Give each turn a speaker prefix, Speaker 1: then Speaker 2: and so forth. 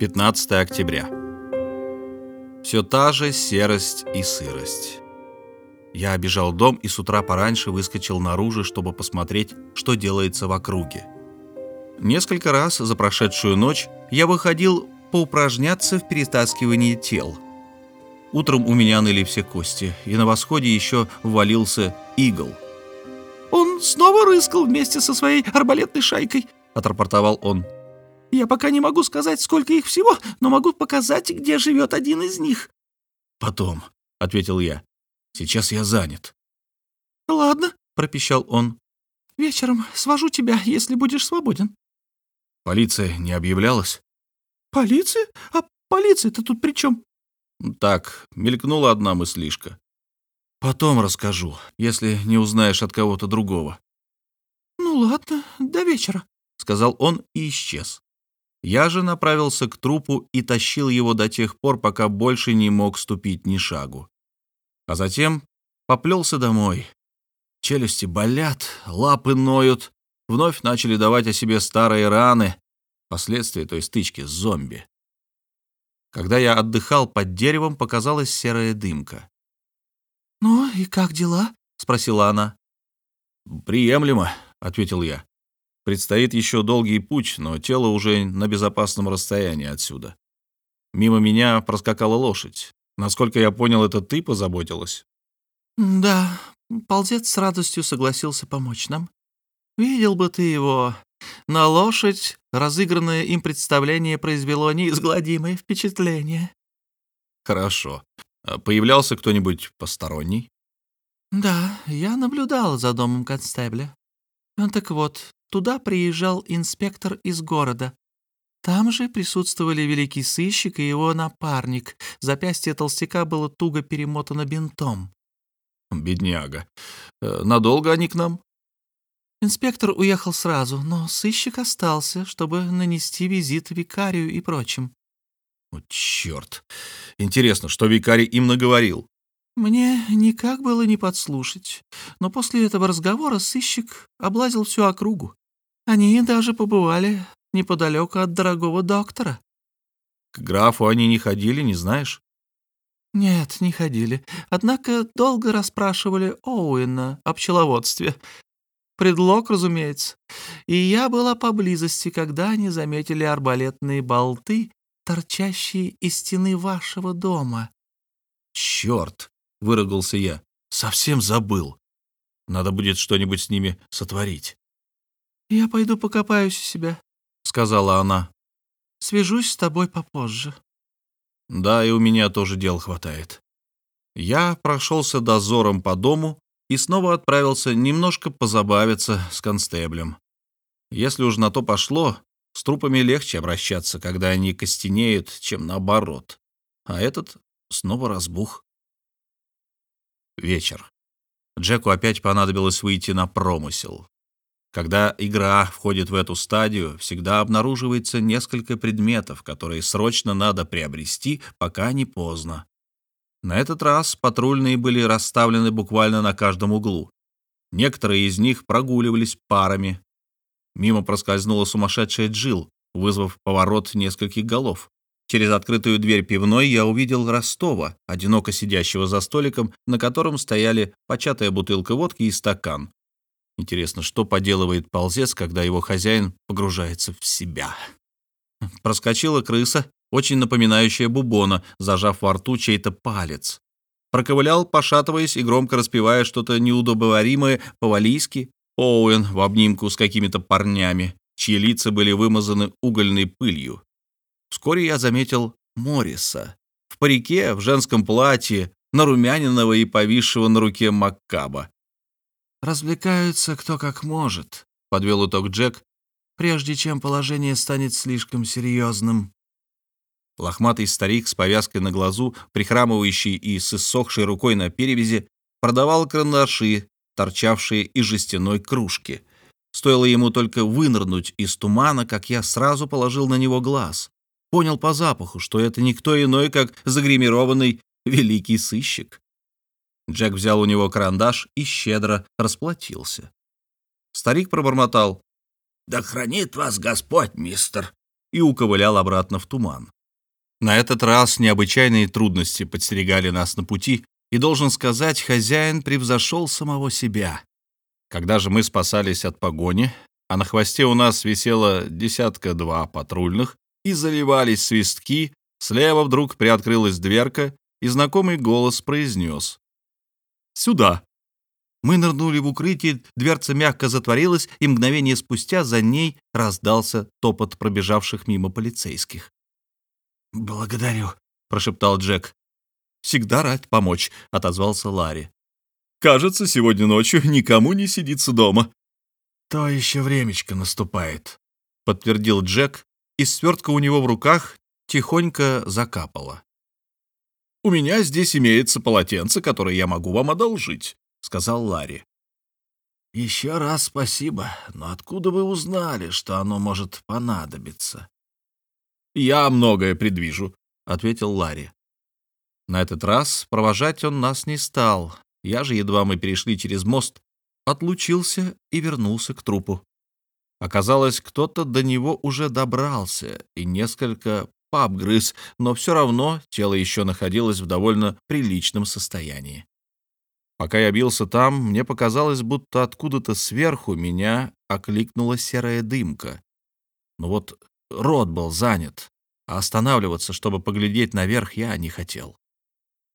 Speaker 1: 15 октября. Все та же серость и сырость. Я обежал дом и с утра пораньше выскочил наружу, чтобы посмотреть, что делается в округе. Несколько раз за прошедшую ночь я выходил поупражняться в перетаскивании тел. Утром у меня ныли все кости, и на восходе еще ввалился игл.
Speaker 2: «Он снова рыскал вместе со своей арбалетной шайкой», — отрапортовал он. «Я пока не могу сказать, сколько их всего, но могу показать, где живет один из них».
Speaker 1: «Потом», — ответил я. «Сейчас я занят».
Speaker 2: «Ладно», — пропищал он. «Вечером свожу тебя, если будешь свободен».
Speaker 1: «Полиция не объявлялась?»
Speaker 2: «Полиция? А полиция-то тут при чем?»
Speaker 1: «Так, мелькнула одна мыслишка. Потом расскажу, если не узнаешь от кого-то другого».
Speaker 2: «Ну ладно, до вечера», —
Speaker 1: сказал он и исчез. Я же направился к трупу и тащил его до тех пор, пока больше не мог ступить ни шагу. А затем поплелся домой. Челюсти болят, лапы ноют, вновь начали давать о себе старые раны, последствия той стычки с зомби. Когда я отдыхал под деревом, показалась серая дымка.
Speaker 2: «Ну и как дела?» — спросила она.
Speaker 1: «Приемлемо», — ответил я. «Предстоит еще долгий путь, но тело уже на безопасном расстоянии отсюда. Мимо меня проскакала лошадь. Насколько я понял, это ты позаботилась?»
Speaker 2: «Да, ползец с радостью согласился помочь нам. Видел бы ты его. На лошадь разыгранное им представление произвело неизгладимое впечатление».
Speaker 1: «Хорошо. А появлялся кто-нибудь посторонний?»
Speaker 2: «Да, я наблюдал за домом констебля. Так вот, туда приезжал инспектор из города. Там же присутствовали великий сыщик и его напарник. Запястье толстяка было туго перемотано бинтом.
Speaker 1: «Бедняга. Э, надолго они к нам?»
Speaker 2: Инспектор уехал сразу, но сыщик остался, чтобы нанести визит викарию и прочим.
Speaker 1: О, черт! Интересно, что викарий им наговорил?
Speaker 2: Мне никак было не подслушать, но после этого разговора сыщик облазил всю округу. Они даже побывали неподалеку от дорогого доктора.
Speaker 1: К графу они не ходили, не знаешь?
Speaker 2: Нет, не ходили. Однако долго расспрашивали Оуэна о пчеловодстве. Предлог, разумеется. И я была поблизости, когда они заметили арбалетные болты торчащие из стены вашего дома».
Speaker 1: «Черт!» — выругался я. «Совсем забыл. Надо будет что-нибудь с ними сотворить».
Speaker 2: «Я пойду покопаюсь у себя», — сказала она. «Свяжусь с тобой попозже».
Speaker 1: «Да, и у меня тоже дел хватает». Я прошелся дозором по дому и снова отправился немножко позабавиться с констеблем. Если уж на то пошло, с трупами легче обращаться, когда они костенеют, чем наоборот. А этот снова разбух. Вечер. Джеку опять понадобилось выйти на промысел. Когда игра входит в эту стадию, всегда обнаруживается несколько предметов, которые срочно надо приобрести, пока не поздно. На этот раз патрульные были расставлены буквально на каждом углу. Некоторые из них прогуливались парами, Мимо проскользнула сумасшедшая Джил, вызвав поворот нескольких голов. Через открытую дверь пивной я увидел Ростова, одиноко сидящего за столиком, на котором стояли початая бутылка водки и стакан. Интересно, что поделывает ползец, когда его хозяин погружается в себя? Проскочила крыса, очень напоминающая бубона, зажав во рту чей-то палец. Проковылял, пошатываясь и громко распевая что-то неудобоваримое по-валийски, Оуэн в обнимку с какими-то парнями, чьи лица были вымазаны угольной пылью. Вскоре я заметил Морриса в парике, в женском платье, нарумяненного и повисшего на руке Маккаба. «Развлекаются кто как может», — подвел итог Джек, «прежде чем положение станет слишком серьезным». Лохматый старик с повязкой на глазу, прихрамывающий и с иссохшей рукой на перевязи, продавал карандаши, торчавшие из жестяной кружки. Стоило ему только вынырнуть из тумана, как я сразу положил на него глаз. Понял по запаху, что это никто иной, как загримированный великий сыщик. Джек взял у него карандаш и щедро расплатился. Старик пробормотал.
Speaker 3: «Да хранит вас Господь, мистер!»
Speaker 1: и уковылял обратно в туман. На этот раз необычайные трудности подстерегали нас на пути, и, должен сказать, хозяин превзошел самого себя. Когда же мы спасались от погони, а на хвосте у нас висело десятка-два патрульных, и заливались свистки, слева вдруг приоткрылась дверка, и знакомый голос произнес «Сюда!». Мы нырнули в укрытие, дверца мягко затворилась, и мгновение спустя за ней раздался топот пробежавших мимо полицейских.
Speaker 2: «Благодарю», — прошептал Джек.
Speaker 1: «Всегда рад помочь», — отозвался Ларри. «Кажется, сегодня ночью никому не сидится дома».
Speaker 2: «То еще времечко наступает», —
Speaker 1: подтвердил Джек, и свертка у него в руках тихонько закапала. «У меня здесь имеется полотенце, которое я могу вам одолжить», — сказал Ларри.
Speaker 2: «Еще раз спасибо, но откуда вы узнали, что оно может понадобиться?»
Speaker 1: «Я многое предвижу», — ответил Ларри. На этот раз провожать он нас не стал. Я же, едва мы перешли через мост, отлучился и вернулся к трупу. Оказалось, кто-то до него уже добрался и несколько пообгрыз, но все равно тело еще находилось в довольно приличном состоянии. Пока я бился там, мне показалось, будто откуда-то сверху меня окликнула серая дымка. Но вот рот был занят, а останавливаться, чтобы поглядеть наверх, я не хотел.